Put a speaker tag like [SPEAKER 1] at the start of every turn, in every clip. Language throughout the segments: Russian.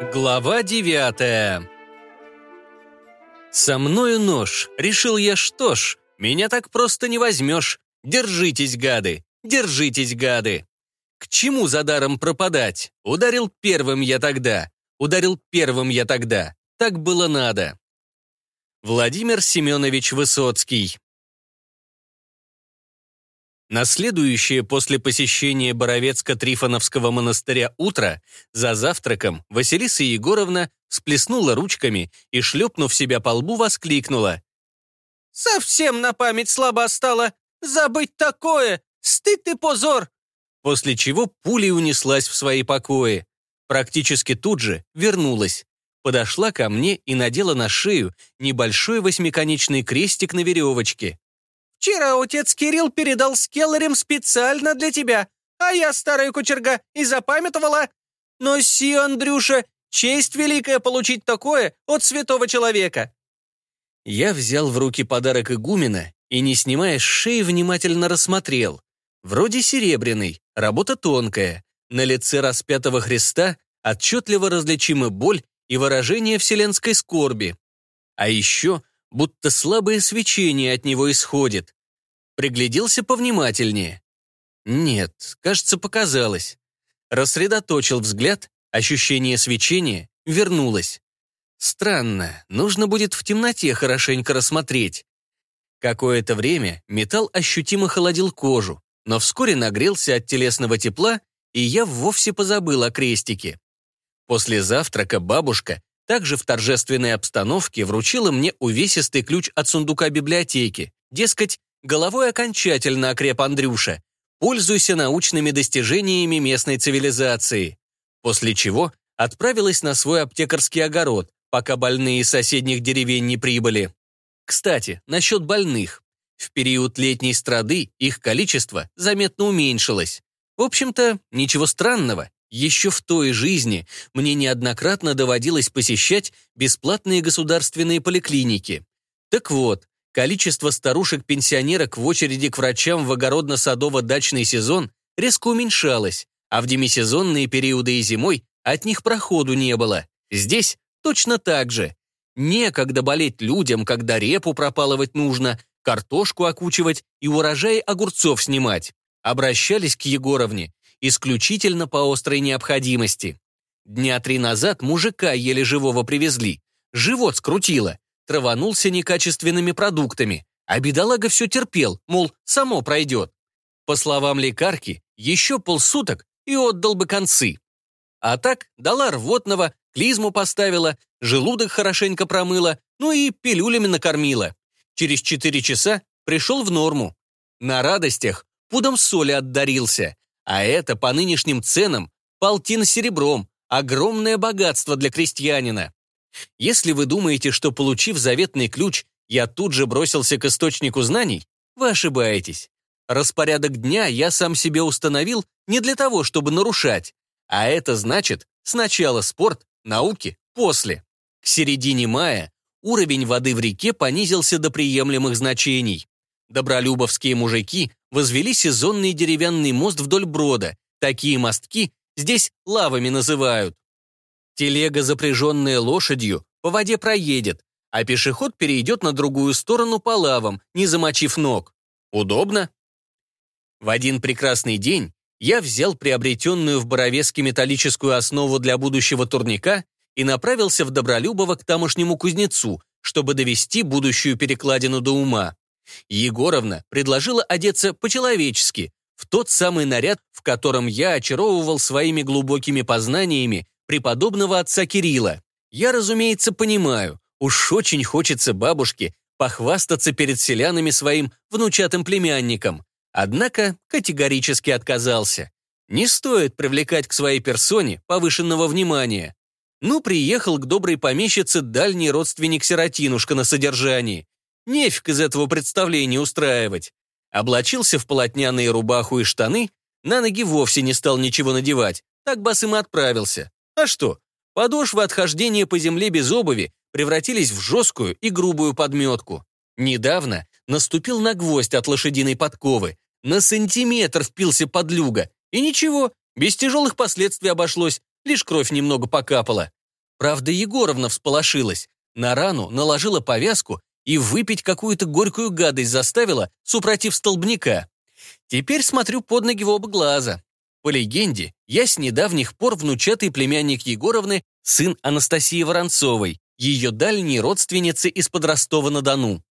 [SPEAKER 1] Глава девятая «Со мною нож. Решил я, что ж, меня так просто не возьмешь. Держитесь, гады, держитесь, гады. К чему за даром пропадать? Ударил первым я тогда. Ударил первым я тогда. Так было надо». Владимир Семенович Высоцкий на следующее после посещения Боровецко-Трифоновского монастыря утро за завтраком Василиса Егоровна сплеснула ручками и, шлепнув себя по лбу, воскликнула.
[SPEAKER 2] «Совсем на память слабо стало! Забыть такое! Стыд и позор!»
[SPEAKER 1] После чего пулей унеслась в свои покои. Практически тут же вернулась. Подошла ко мне и надела на шею небольшой восьмиконечный крестик на веревочке.
[SPEAKER 2] Вчера отец Кирилл передал с Келлерем специально для тебя, а я, старая кучерга, и запамятовала. Но си, Андрюша, честь великая получить такое от святого человека».
[SPEAKER 1] Я взял в руки подарок игумена и, не снимая с шеи, внимательно рассмотрел. Вроде серебряный, работа тонкая. На лице распятого Христа отчетливо различимы боль и выражение вселенской скорби. А еще будто слабое свечение от него исходит. Пригляделся повнимательнее. Нет, кажется, показалось. Рассредоточил взгляд, ощущение свечения вернулось. Странно, нужно будет в темноте хорошенько рассмотреть. Какое-то время металл ощутимо холодил кожу, но вскоре нагрелся от телесного тепла, и я вовсе позабыл о крестике. После завтрака бабушка также в торжественной обстановке вручила мне увесистый ключ от сундука библиотеки. Дескать, головой окончательно окреп Андрюша. Пользуйся научными достижениями местной цивилизации. После чего отправилась на свой аптекарский огород, пока больные из соседних деревень не прибыли. Кстати, насчет больных. В период летней страды их количество заметно уменьшилось. В общем-то, ничего странного. Еще в той жизни мне неоднократно доводилось посещать бесплатные государственные поликлиники. Так вот, количество старушек-пенсионерок в очереди к врачам в огородно-садово-дачный сезон резко уменьшалось, а в демисезонные периоды и зимой от них проходу не было. Здесь точно так же. Некогда болеть людям, когда репу пропалывать нужно, картошку окучивать и урожай огурцов снимать. Обращались к Егоровне исключительно по острой необходимости. Дня три назад мужика еле живого привезли. Живот скрутило, траванулся некачественными продуктами, а бедолага все терпел, мол, само пройдет. По словам лекарки, еще полсуток и отдал бы концы. А так дала рвотного, клизму поставила, желудок хорошенько промыла, ну и пилюлями накормила. Через четыре часа пришел в норму. На радостях пудом соли отдарился, а это по нынешним ценам полтин серебром, огромное богатство для крестьянина. Если вы думаете, что, получив заветный ключ, я тут же бросился к источнику знаний, вы ошибаетесь. Распорядок дня я сам себе установил не для того, чтобы нарушать, а это значит сначала спорт, науки, после. К середине мая уровень воды в реке понизился до приемлемых значений. Добролюбовские мужики возвели сезонный деревянный мост вдоль брода. Такие мостки здесь лавами называют. Телега, запряженная лошадью, по воде проедет, а пешеход перейдет на другую сторону по лавам, не замочив ног. Удобно? В один прекрасный день я взял приобретенную в Боровеске металлическую основу для будущего турника и направился в Добролюбово к тамошнему кузнецу, чтобы довести будущую перекладину до ума. Егоровна предложила одеться по-человечески, в тот самый наряд, в котором я очаровывал своими глубокими познаниями преподобного отца Кирилла. Я, разумеется, понимаю, уж очень хочется бабушке похвастаться перед селянами своим внучатым племянником. Однако категорически отказался. Не стоит привлекать к своей персоне повышенного внимания. Ну, приехал к доброй помещице дальний родственник сиротинушка на содержании. Нефиг из этого представления устраивать. Облачился в полотняные рубаху и штаны, на ноги вовсе не стал ничего надевать, так босым и отправился. А что, подошвы отхождения по земле без обуви превратились в жесткую и грубую подметку. Недавно наступил на гвоздь от лошадиной подковы, на сантиметр впился под люга, и ничего, без тяжелых последствий обошлось, лишь кровь немного покапала. Правда, Егоровна всполошилась. На рану наложила повязку и выпить какую-то горькую гадость заставила, супротив столбняка. Теперь смотрю под ноги в оба глаза. По легенде, я с недавних пор внучатый племянник Егоровны, сын Анастасии Воронцовой, ее дальней родственницы из-под Ростова-на-Дону.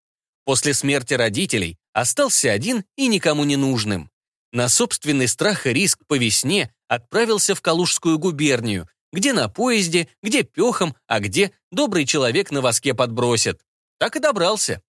[SPEAKER 1] После смерти родителей остался один и никому не нужным. На собственный страх и риск по весне отправился в Калужскую губернию, где на поезде, где пехом, а где добрый человек на воске подбросит. Так и добрался.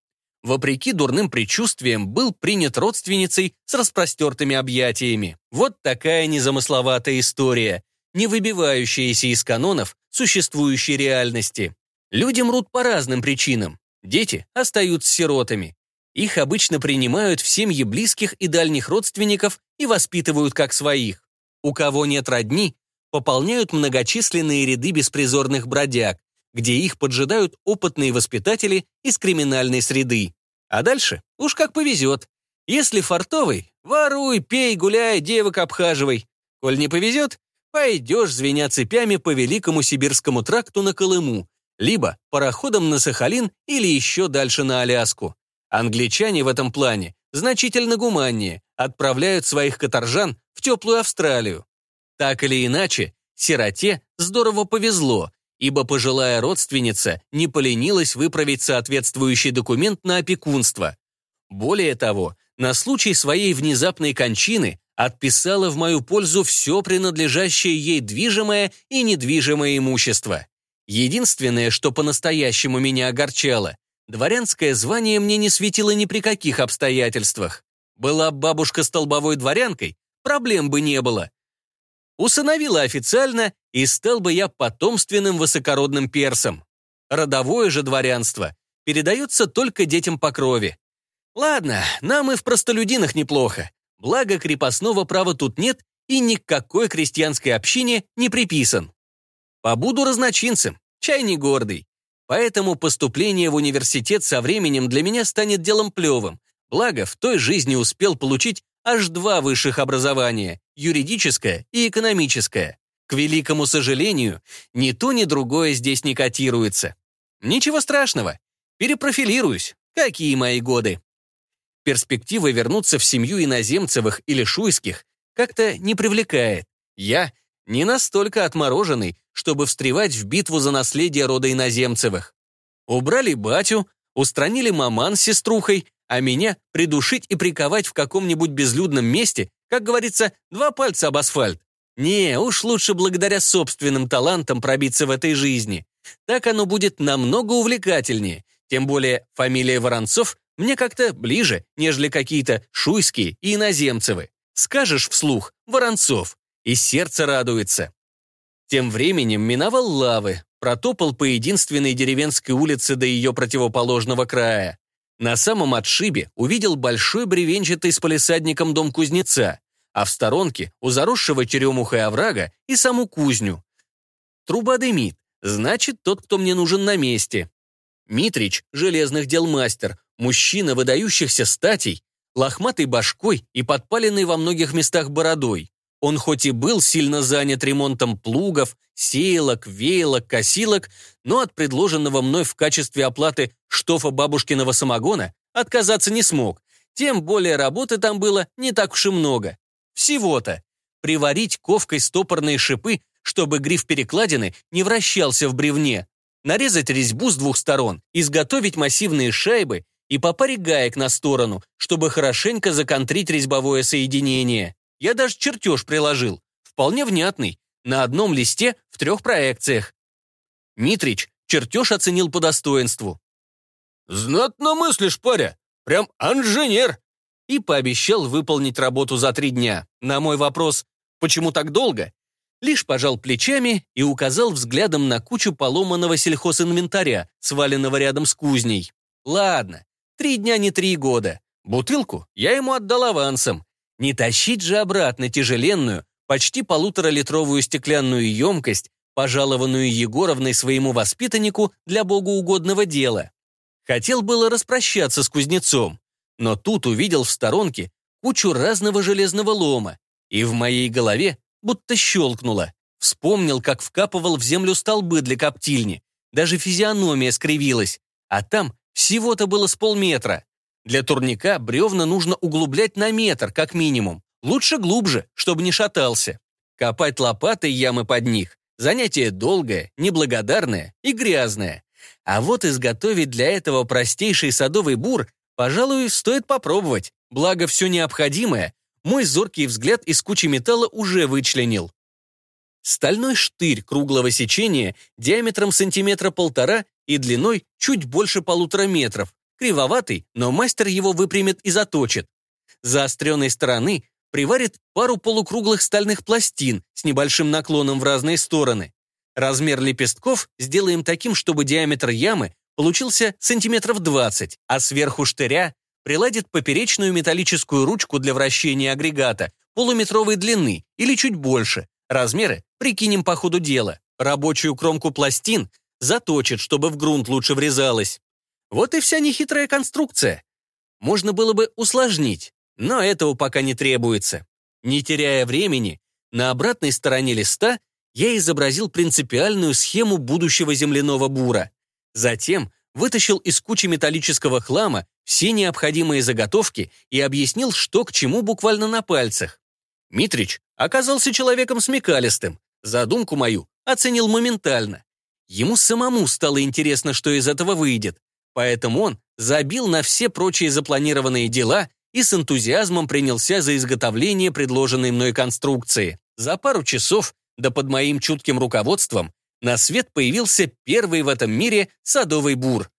[SPEAKER 1] Вопреки дурным предчувствиям, был принят родственницей с распростертыми объятиями. Вот такая незамысловатая история, не выбивающаяся из канонов существующей реальности. Люди мрут по разным причинам. Дети остаются сиротами. Их обычно принимают в семьи близких и дальних родственников и воспитывают как своих. У кого нет родни, пополняют многочисленные ряды беспризорных бродяг, где их поджидают опытные воспитатели из криминальной среды. А дальше уж как повезет. Если фартовый, воруй, пей, гуляй, девок обхаживай. Коль не повезет, пойдешь, звеня цепями по Великому Сибирскому тракту на Колыму, либо пароходом на Сахалин или еще дальше на Аляску. Англичане в этом плане значительно гуманнее, отправляют своих каторжан в теплую Австралию. Так или иначе, сироте здорово повезло, ибо пожилая родственница не поленилась выправить соответствующий документ на опекунство. Более того, на случай своей внезапной кончины отписала в мою пользу все принадлежащее ей движимое и недвижимое имущество. Единственное, что по-настоящему меня огорчало, дворянское звание мне не светило ни при каких обстоятельствах. Была бабушка столбовой дворянкой, проблем бы не было. Усыновила официально, и стал бы я потомственным высокородным персом. Родовое же дворянство передается только детям по крови. Ладно, нам и в простолюдинах неплохо. Благо крепостного права тут нет и никакой крестьянской общине не приписан. Побуду разночинцем, чай не гордый. Поэтому поступление в университет со временем для меня станет делом плевым. Благо, в той жизни успел получить аж два высших образования – юридическое и экономическое. К великому сожалению, ни то, ни другое здесь не котируется. Ничего страшного. Перепрофилируюсь. Какие мои годы. Перспектива вернуться в семью иноземцевых или шуйских как-то не привлекает. Я не настолько отмороженный, чтобы встревать в битву за наследие рода иноземцевых. Убрали батю, устранили маман с сеструхой, а меня придушить и приковать в каком-нибудь безлюдном месте, как говорится, два пальца об асфальт. Не, уж лучше благодаря собственным талантам пробиться в этой жизни. Так оно будет намного увлекательнее. Тем более фамилия Воронцов мне как-то ближе, нежели какие-то шуйские и иноземцевы. Скажешь вслух «Воронцов», и сердце радуется. Тем временем миновал лавы, протопал по единственной деревенской улице до ее противоположного края. На самом отшибе увидел большой бревенчатый с полисадником дом кузнеца, а в сторонке у заросшего черемухой оврага и саму кузню. Труба дымит, значит, тот, кто мне нужен на месте. Митрич, железных дел мастер, мужчина выдающихся статей, лохматой башкой и подпаленный во многих местах бородой. Он хоть и был сильно занят ремонтом плугов, сеялок, веялок, косилок, но от предложенного мной в качестве оплаты штофа бабушкиного самогона отказаться не смог. Тем более работы там было не так уж и много. Всего-то. Приварить ковкой стопорные шипы, чтобы гриф перекладины не вращался в бревне. Нарезать резьбу с двух сторон, изготовить массивные шайбы и по паре гаек на сторону, чтобы хорошенько законтрить резьбовое соединение. Я даже чертеж приложил, вполне внятный, на одном листе в трех проекциях. Митрич чертеж оценил по достоинству. «Знатно мыслишь, паря, прям инженер!» И пообещал выполнить работу за три дня. На мой вопрос «Почему так долго?» лишь пожал плечами и указал взглядом на кучу поломанного сельхозинвентаря, сваленного рядом с кузней. «Ладно, три дня не три года. Бутылку я ему отдал авансом, не тащить же обратно тяжеленную, почти полуторалитровую стеклянную емкость, пожалованную Егоровной своему воспитаннику для богоугодного дела. Хотел было распрощаться с кузнецом, но тут увидел в сторонке кучу разного железного лома, и в моей голове будто щелкнуло. Вспомнил, как вкапывал в землю столбы для коптильни. Даже физиономия скривилась. А там всего-то было с полметра. Для турника бревна нужно углублять на метр, как минимум. Лучше глубже, чтобы не шатался. Копать лопатой ямы под них – занятие долгое, неблагодарное и грязное. А вот изготовить для этого простейший садовый бур, пожалуй, стоит попробовать. Благо, все необходимое мой зоркий взгляд из кучи металла уже вычленил. Стальной штырь круглого сечения диаметром сантиметра полтора и длиной чуть больше полутора метров. Кривоватый, но мастер его выпрямит и заточит. Заостренной стороны приварит пару полукруглых стальных пластин с небольшим наклоном в разные стороны. Размер лепестков сделаем таким, чтобы диаметр ямы получился сантиметров 20, а сверху штыря приладит поперечную металлическую ручку для вращения агрегата полуметровой длины или чуть больше. Размеры прикинем по ходу дела. Рабочую кромку пластин заточит, чтобы в грунт лучше врезалось. Вот и вся нехитрая конструкция. Можно было бы усложнить, но этого пока не требуется. Не теряя времени, на обратной стороне листа я изобразил принципиальную схему будущего земляного бура. Затем вытащил из кучи металлического хлама все необходимые заготовки и объяснил, что к чему буквально на пальцах. Митрич оказался человеком смекалистым. Задумку мою оценил моментально. Ему самому стало интересно, что из этого выйдет. Поэтому он забил на все прочие запланированные дела и с энтузиазмом принялся за изготовление предложенной мной конструкции. За пару часов, да под моим чутким руководством, на свет появился первый в этом мире садовый бур.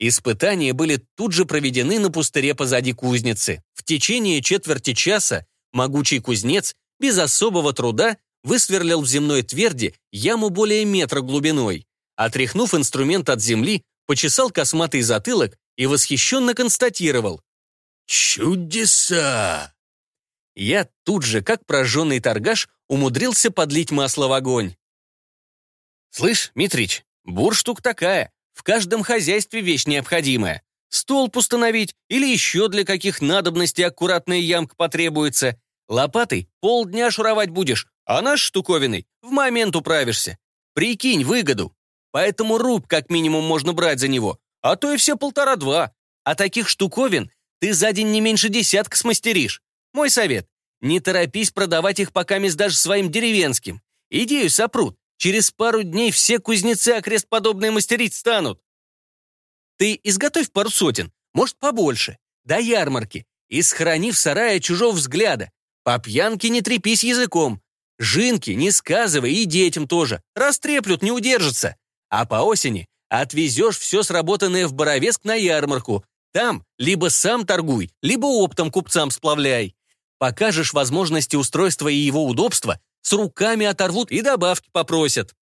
[SPEAKER 1] Испытания были тут же проведены на пустыре позади кузницы. В течение четверти часа могучий кузнец без особого труда высверлил в земной тверди яму более метра глубиной. Отряхнув инструмент от земли, почесал косматый затылок и восхищенно констатировал. «Чудеса!» Я тут же, как прожженный торгаш, умудрился подлить масло в огонь. «Слышь, Митрич, бур штук такая, в каждом хозяйстве вещь необходимая. Столб установить или еще для каких надобностей аккуратная ямка потребуется. Лопатой полдня шуровать будешь, а наш штуковиной в момент управишься. Прикинь выгоду. Поэтому руб как минимум можно брать за него, а то и все полтора-два. А таких штуковин ты за день не меньше десятка смастеришь. Мой совет — не торопись продавать их пока даже своим деревенским. Идею сопрут, Через пару дней все кузнецы окрест подобные мастерить станут. Ты изготовь пару сотен, может, побольше, до ярмарки, и сохрани в сарае чужого взгляда. По пьянке не трепись языком. Жинки не сказывай и детям тоже. Растреплют, не удержатся. А по осени отвезешь все сработанное в Боровеск на ярмарку. Там либо сам торгуй, либо оптом купцам сплавляй. Покажешь возможности устройства и его удобства, с руками оторвут и добавки попросят.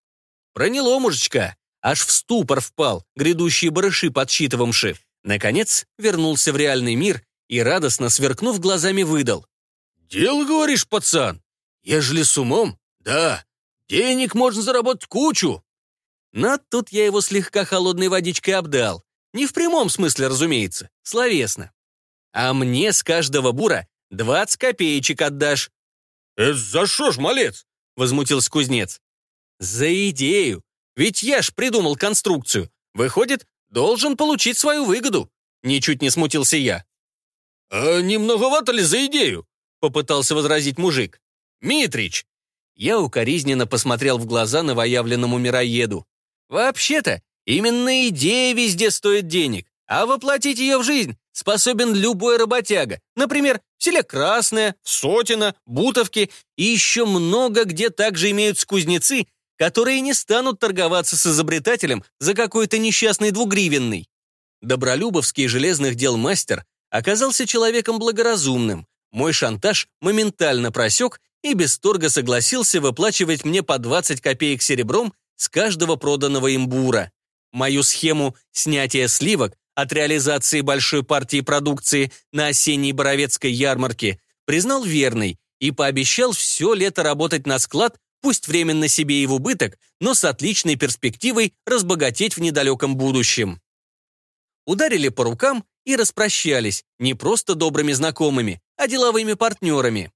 [SPEAKER 1] Проняло мужичка, аж в ступор впал, грядущие барыши подсчитывавши. Наконец вернулся в реальный мир и, радостно сверкнув глазами, выдал. «Дело, говоришь, пацан? Ежели с умом? Да. Денег можно заработать кучу». Но тут я его слегка холодной водичкой обдал. Не в прямом смысле, разумеется, словесно. А мне с каждого бура 20 копеечек отдашь. «Это за что ж, малец?» — возмутился кузнец. «За идею. Ведь я ж придумал конструкцию. Выходит, должен получить свою выгоду». Ничуть не смутился я. «А не многовато ли за идею?» — попытался возразить мужик. «Митрич!» Я укоризненно посмотрел в глаза новоявленному мироеду. «Вообще-то, именно идея везде стоит денег, а воплотить ее в жизнь способен любой работяга. Например, в селе Красное, в Сотино, Бутовке и еще много где также имеются кузнецы, которые не станут торговаться с изобретателем за какой-то несчастный двугривенный. Добролюбовский железных дел мастер оказался человеком благоразумным. Мой шантаж моментально просек и без торга согласился выплачивать мне по 20 копеек серебром с каждого проданного имбура. Мою схему снятия сливок от реализации большой партии продукции на осенней Боровецкой ярмарке, признал верной и пообещал все лето работать на склад, пусть временно себе и в убыток, но с отличной перспективой разбогатеть в недалеком будущем. Ударили по рукам и распрощались, не просто добрыми знакомыми, а деловыми партнерами.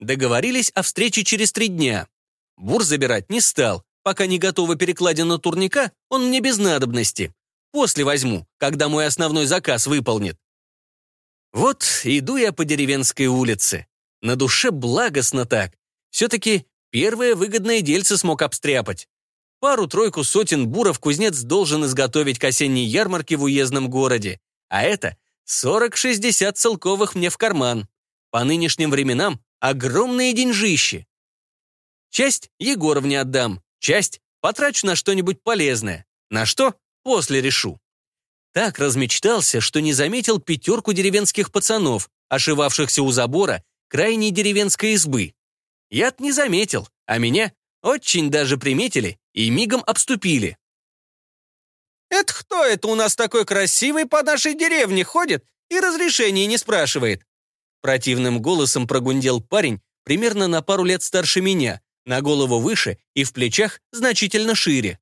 [SPEAKER 1] Договорились о встрече через три дня. Бур забирать не стал. Пока не готова перекладина турника, он мне без надобности. После возьму, когда мой основной заказ выполнит. Вот иду я по деревенской улице. На душе благостно так. Все-таки первое выгодное дельце смог обстряпать. Пару-тройку сотен буров кузнец должен изготовить к осенней ярмарке в уездном городе. А это 40-60 целковых мне в карман. По нынешним временам огромные деньжищи. Часть Егоровне отдам, часть потрачу на что-нибудь полезное. На что? После решу. Так размечтался, что не заметил пятерку деревенских пацанов, ошивавшихся у забора крайней деревенской избы. Я-то не заметил, а меня очень даже приметили и мигом обступили.
[SPEAKER 2] «Это кто это у нас такой красивый по нашей деревне ходит и разрешения не спрашивает?»
[SPEAKER 1] Противным голосом прогундел парень примерно на пару лет старше меня, на голову выше и в плечах значительно шире.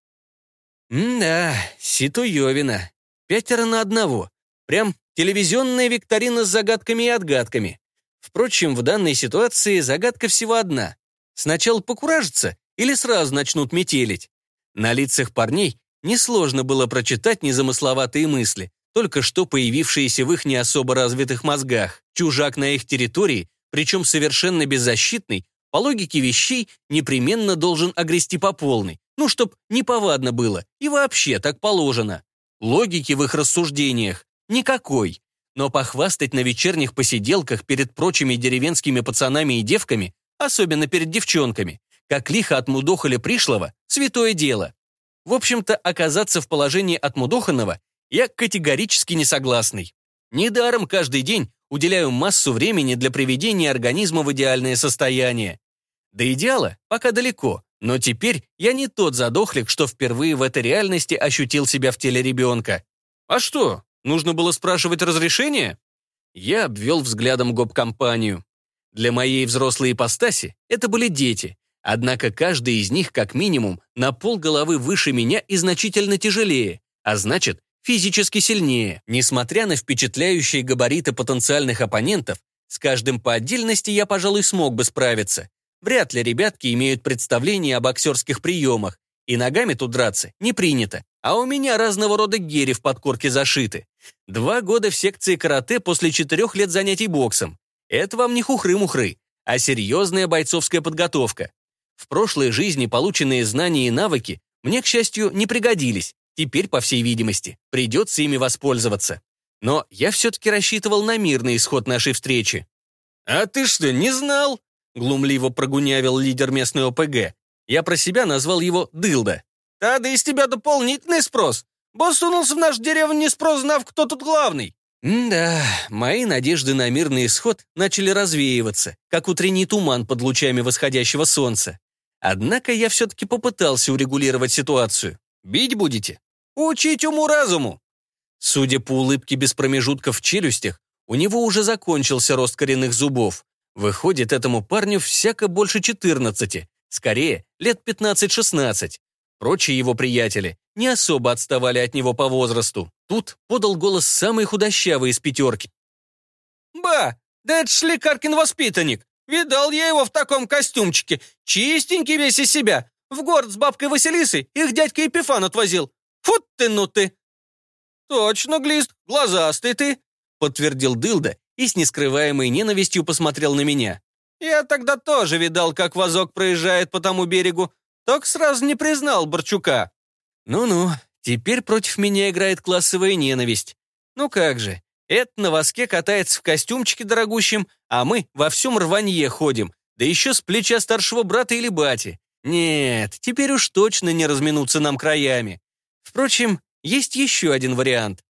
[SPEAKER 1] «М-да, Ситуевина. Пятеро на одного. Прям телевизионная викторина с загадками и отгадками. Впрочем, в данной ситуации загадка всего одна. Сначала покуражиться или сразу начнут метелить. На лицах парней несложно было прочитать незамысловатые мысли, только что появившиеся в их не особо развитых мозгах. Чужак на их территории, причем совершенно беззащитный, по логике вещей непременно должен огрести по полной, ну, чтоб неповадно было, и вообще так положено. Логики в их рассуждениях никакой. Но похвастать на вечерних посиделках перед прочими деревенскими пацанами и девками, особенно перед девчонками, как лихо отмудохали пришлого, святое дело. В общем-то, оказаться в положении отмудоханного я категорически не согласный. Недаром каждый день уделяю массу времени для приведения организма в идеальное состояние. До идеала пока далеко, но теперь я не тот задохлик, что впервые в этой реальности ощутил себя в теле ребенка. А что, нужно было спрашивать разрешение? Я обвел взглядом гоп-компанию. Для моей взрослой ипостаси это были дети, однако каждый из них как минимум на пол головы выше меня и значительно тяжелее, а значит, физически сильнее. Несмотря на впечатляющие габариты потенциальных оппонентов, с каждым по отдельности я, пожалуй, смог бы справиться. Вряд ли ребятки имеют представление о боксерских приемах, и ногами тут драться не принято. А у меня разного рода гири в подкорке зашиты. Два года в секции карате после четырех лет занятий боксом. Это вам не хухры-мухры, а серьезная бойцовская подготовка. В прошлой жизни полученные знания и навыки мне, к счастью, не пригодились. Теперь, по всей видимости, придется ими воспользоваться. Но я все-таки рассчитывал на мирный исход нашей встречи. «А ты что, не знал?» Глумливо прогунявил лидер местной ОПГ. Я про себя назвал его Дылда.
[SPEAKER 2] «Да, да из тебя дополнительный спрос. Босс сунулся в наш деревню, не спрос, знав, кто тут главный».
[SPEAKER 1] да, мои надежды на мирный исход начали развеиваться, как утренний туман под лучами восходящего солнца. Однако я все-таки попытался урегулировать ситуацию. Бить будете? Учить уму-разуму. Судя по улыбке без промежутков в челюстях, у него уже закончился рост коренных зубов, Выходит, этому парню всяко больше 14, скорее, лет 15-16. Прочие его приятели не особо отставали от него по возрасту. Тут подал голос самый худощавый из пятерки.
[SPEAKER 2] «Ба, да это ж лекаркин воспитанник. Видал я его в таком костюмчике, чистенький весь из себя. В город с бабкой Василисой их дядька Епифан отвозил. Фу ты, ну ты!» «Точно, Глист, глазастый ты», — подтвердил Дылда и с нескрываемой ненавистью посмотрел на меня. «Я тогда тоже видал, как вазок проезжает по тому берегу, только сразу не признал Борчука». «Ну-ну, теперь против меня играет классовая ненависть. Ну как же, этот на воске катается в костюмчике дорогущем, а мы во всем рванье ходим, да еще с плеча старшего брата или бати. Нет, теперь уж точно не разминуться нам краями. Впрочем, есть еще один вариант.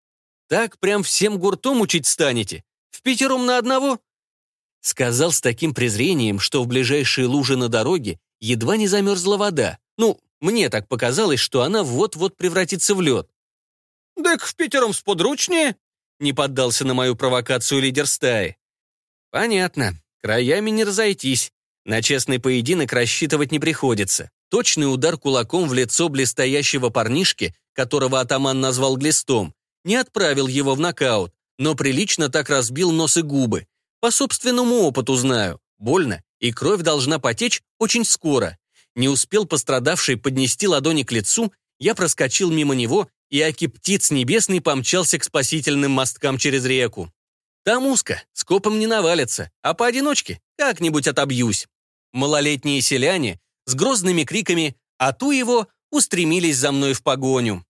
[SPEAKER 2] Так прям всем гуртом учить станете. Пятером на одного?» Сказал с таким презрением, что в ближайшие лужи на дороге едва не замерзла вода. Ну, мне так показалось, что она вот-вот превратится в лед. «Так в пятером сподручнее?»
[SPEAKER 1] Не поддался на мою провокацию лидер стаи. «Понятно. Краями не разойтись. На честный поединок рассчитывать не приходится. Точный удар кулаком в лицо блестящего парнишки, которого атаман назвал глистом, не отправил его в нокаут, но прилично так разбил нос и губы. По собственному опыту знаю, больно, и кровь должна потечь очень скоро. Не успел пострадавший поднести ладони к лицу, я проскочил мимо него, и Аки птиц небесный помчался к спасительным мосткам через реку. Там узко, скопом не навалится, а поодиночке как-нибудь отобьюсь. Малолетние селяне с грозными криками «А ту его!» устремились за мной в погоню.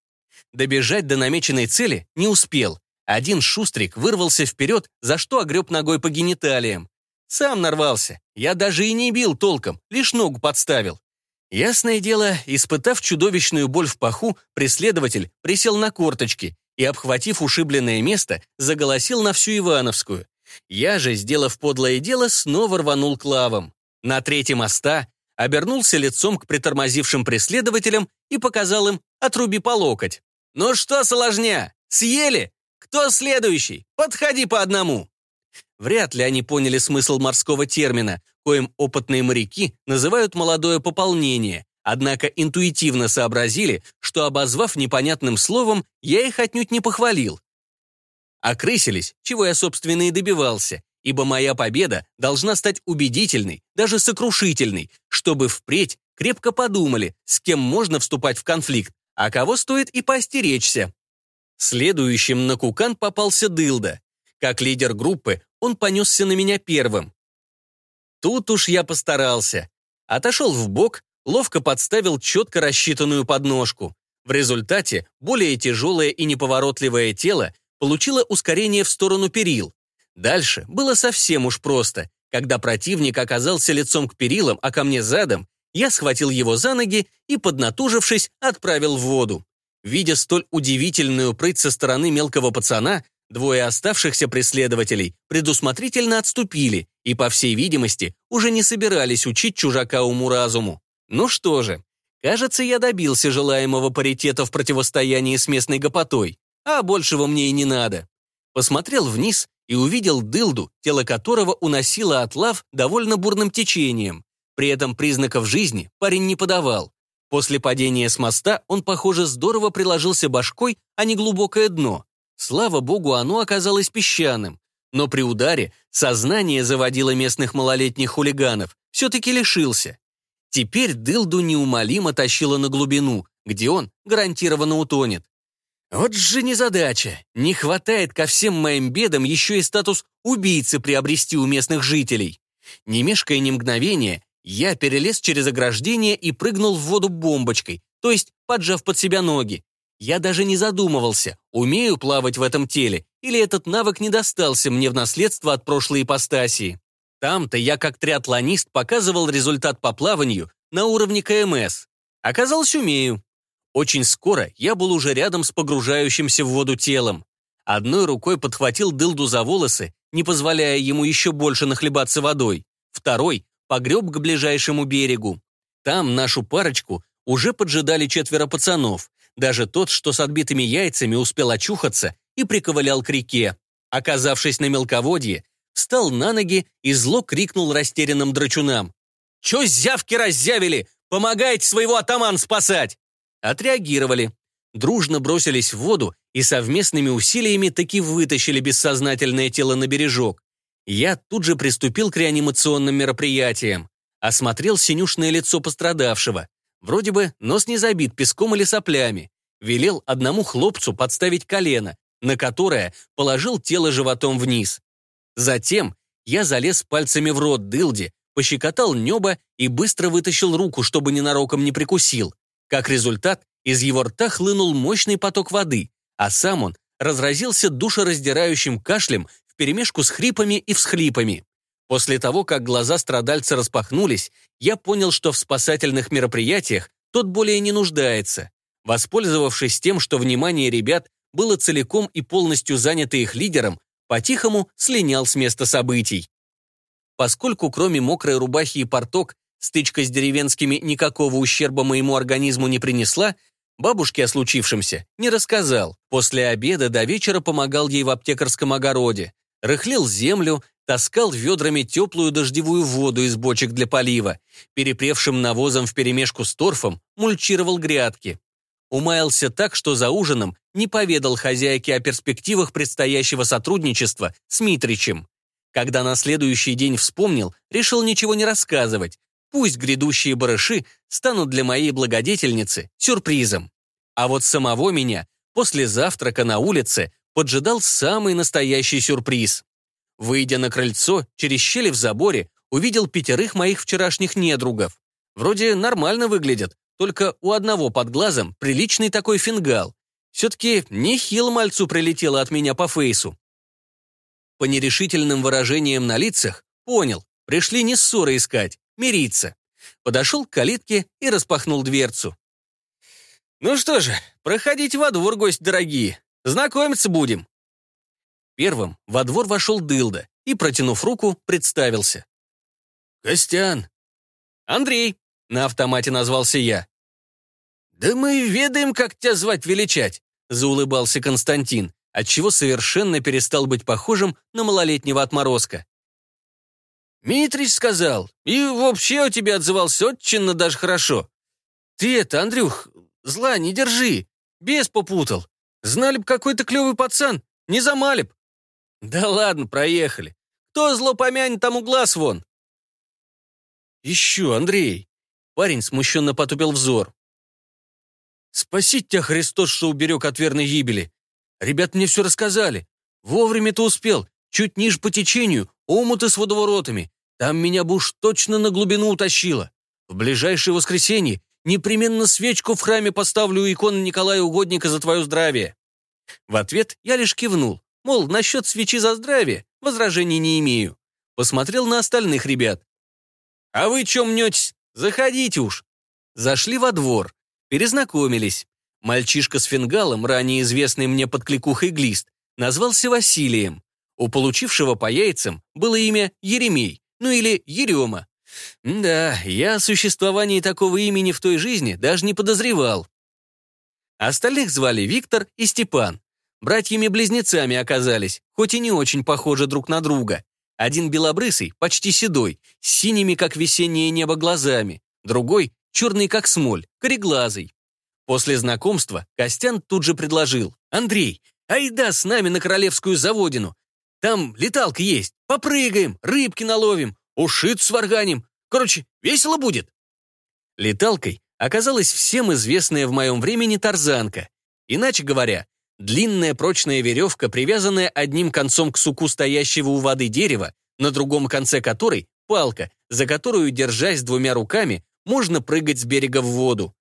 [SPEAKER 1] Добежать до намеченной цели не успел. Один шустрик вырвался вперед, за что огреб ногой по гениталиям. Сам нарвался. Я даже и не бил толком, лишь ногу подставил. Ясное дело, испытав чудовищную боль в паху, преследователь присел на корточки и, обхватив ушибленное место, заголосил на всю Ивановскую. Я же, сделав подлое дело, снова рванул к лавам. На третьем моста обернулся лицом к притормозившим преследователям и показал им «отруби по локоть». «Ну что, соложня, съели? Кто следующий? Подходи по одному!» Вряд ли они поняли смысл морского термина, коим опытные моряки называют молодое пополнение, однако интуитивно сообразили, что, обозвав непонятным словом, я их отнюдь не похвалил. Окрысились, чего я, собственно, и добивался, ибо моя победа должна стать убедительной, даже сокрушительной, чтобы впредь крепко подумали, с кем можно вступать в конфликт, а кого стоит и поостеречься. Следующим на Кукан попался Дылда. Как лидер группы он понесся на меня первым. Тут уж я постарался. Отошел в бок, ловко подставил четко рассчитанную подножку. В результате более тяжелое и неповоротливое тело получило ускорение в сторону перил. Дальше было совсем уж просто. Когда противник оказался лицом к перилам, а ко мне задом, я схватил его за ноги и, поднатужившись, отправил в воду. Видя столь удивительную прыть со стороны мелкого пацана, двое оставшихся преследователей предусмотрительно отступили и, по всей видимости, уже не собирались учить чужака уму-разуму. Ну что же, кажется, я добился желаемого паритета в противостоянии с местной гопотой, а большего мне и не надо. Посмотрел вниз и увидел дылду, тело которого уносило от лав довольно бурным течением. При этом признаков жизни парень не подавал. После падения с моста он, похоже, здорово приложился башкой, а не глубокое дно. Слава богу, оно оказалось песчаным. Но при ударе сознание заводило местных малолетних хулиганов, все-таки лишился. Теперь дылду неумолимо тащило на глубину, где он гарантированно утонет. Вот же незадача. Не хватает ко всем моим бедам еще и статус убийцы приобрести у местных жителей. Не мешкая ни мгновения, я перелез через ограждение и прыгнул в воду бомбочкой, то есть поджав под себя ноги. Я даже не задумывался, умею плавать в этом теле, или этот навык не достался мне в наследство от прошлой ипостасии. Там-то я как триатлонист показывал результат по плаванию на уровне КМС. Оказалось, умею. Очень скоро я был уже рядом с погружающимся в воду телом. Одной рукой подхватил дылду за волосы, не позволяя ему еще больше нахлебаться водой. Второй погреб к ближайшему берегу. Там нашу парочку уже поджидали четверо пацанов. Даже тот, что с отбитыми яйцами успел очухаться и приковылял к реке. Оказавшись на мелководье, встал на ноги и зло крикнул растерянным драчунам. «Чё зявки раззявили? Помогайте своего атаман спасать!» Отреагировали. Дружно бросились в воду и совместными усилиями таки вытащили бессознательное тело на бережок. Я тут же приступил к реанимационным мероприятиям. Осмотрел синюшное лицо пострадавшего. Вроде бы нос не забит песком или соплями. Велел одному хлопцу подставить колено, на которое положил тело животом вниз. Затем я залез пальцами в рот дылди, пощекотал небо и быстро вытащил руку, чтобы ненароком не прикусил. Как результат, из его рта хлынул мощный поток воды, а сам он разразился душераздирающим кашлем вперемешку с хрипами и всхлипами. После того, как глаза страдальца распахнулись, я понял, что в спасательных мероприятиях тот более не нуждается. Воспользовавшись тем, что внимание ребят было целиком и полностью занято их лидером, по-тихому слинял с места событий. Поскольку кроме мокрой рубахи и порток стычка с деревенскими никакого ущерба моему организму не принесла, бабушке о случившемся не рассказал. После обеда до вечера помогал ей в аптекарском огороде рыхлил землю, таскал ведрами теплую дождевую воду из бочек для полива, перепревшим навозом вперемешку с торфом мульчировал грядки. Умаялся так, что за ужином не поведал хозяйке о перспективах предстоящего сотрудничества с Митричем. Когда на следующий день вспомнил, решил ничего не рассказывать, Пусть грядущие барыши станут для моей благодетельницы сюрпризом. А вот самого меня после завтрака на улице поджидал самый настоящий сюрприз. Выйдя на крыльцо, через щели в заборе, увидел пятерых моих вчерашних недругов. Вроде нормально выглядят, только у одного под глазом приличный такой фингал. Все-таки нехило мальцу прилетело от меня по фейсу. По нерешительным выражениям на лицах понял, пришли не ссоры искать, мириться. Подошел к калитке и распахнул дверцу. «Ну что же, проходите во двор, гости дорогие. Знакомиться будем». Первым во двор вошел Дылда и, протянув руку, представился. «Костян». «Андрей», — на автомате назвался я. «Да мы ведаем, как тебя звать-величать», — заулыбался Константин, отчего совершенно перестал быть похожим на малолетнего отморозка. «Митрич сказал, и вообще у тебя отзывался очень даже хорошо. Ты это, Андрюх, зла не держи, бес попутал. Знали б какой-то клевый пацан, не замали б». «Да ладно, проехали. Кто зло помянет, тому глаз вон». «Еще, Андрей». Парень смущенно потупил взор. «Спасить тебя, Христос, что уберег от верной гибели. Ребят мне все рассказали. Вовремя ты успел. Чуть ниже по течению, омуты с водоворотами. Там меня бы уж точно на глубину утащило. В ближайшее воскресенье непременно свечку в храме поставлю у иконы Николая Угодника за твое здравие». В ответ я лишь кивнул, мол, насчет свечи за здравие возражений не имею. Посмотрел на остальных ребят. «А вы чем мнетесь? Заходите уж». Зашли во двор, перезнакомились. Мальчишка с фингалом, ранее известный мне под кликухой Глист, назвался Василием. У получившего по яйцам было имя Еремей, ну или Ерема. Да, я о существовании такого имени в той жизни даже не подозревал. Остальных звали Виктор и Степан. Братьями-близнецами оказались, хоть и не очень похожи друг на друга. Один белобрысый, почти седой, с синими, как весеннее небо, глазами. Другой — черный, как смоль, кореглазый. После знакомства Костян тут же предложил. «Андрей, айда с нами на Королевскую заводину. Там леталка есть. Попрыгаем, рыбки наловим, ушит сварганим. Короче, весело будет». Леталкой оказалась всем известная в моем времени тарзанка. Иначе говоря, длинная прочная веревка, привязанная одним концом к суку стоящего у воды дерева, на другом конце которой палка, за которую, держась двумя руками, можно прыгать с берега в воду.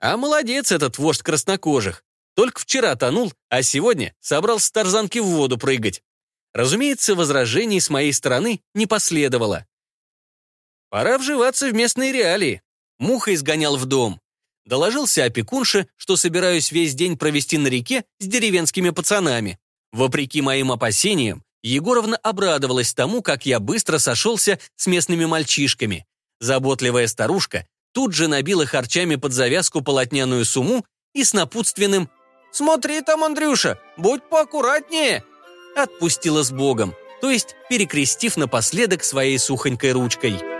[SPEAKER 1] А молодец этот вождь краснокожих. Только вчера тонул, а сегодня собрал с тарзанки в воду прыгать. Разумеется, возражений с моей стороны не последовало. Пора вживаться в местные реалии. Муха изгонял в дом. Доложился опекунше, что собираюсь весь день провести на реке с деревенскими пацанами. Вопреки моим опасениям, Егоровна обрадовалась тому, как я быстро сошелся с местными мальчишками. Заботливая старушка тут же набила харчами под завязку полотняную сумму и с напутственным «Смотри там, Андрюша, будь поаккуратнее!» Отпустила с Богом, то есть перекрестив напоследок своей сухонькой ручкой.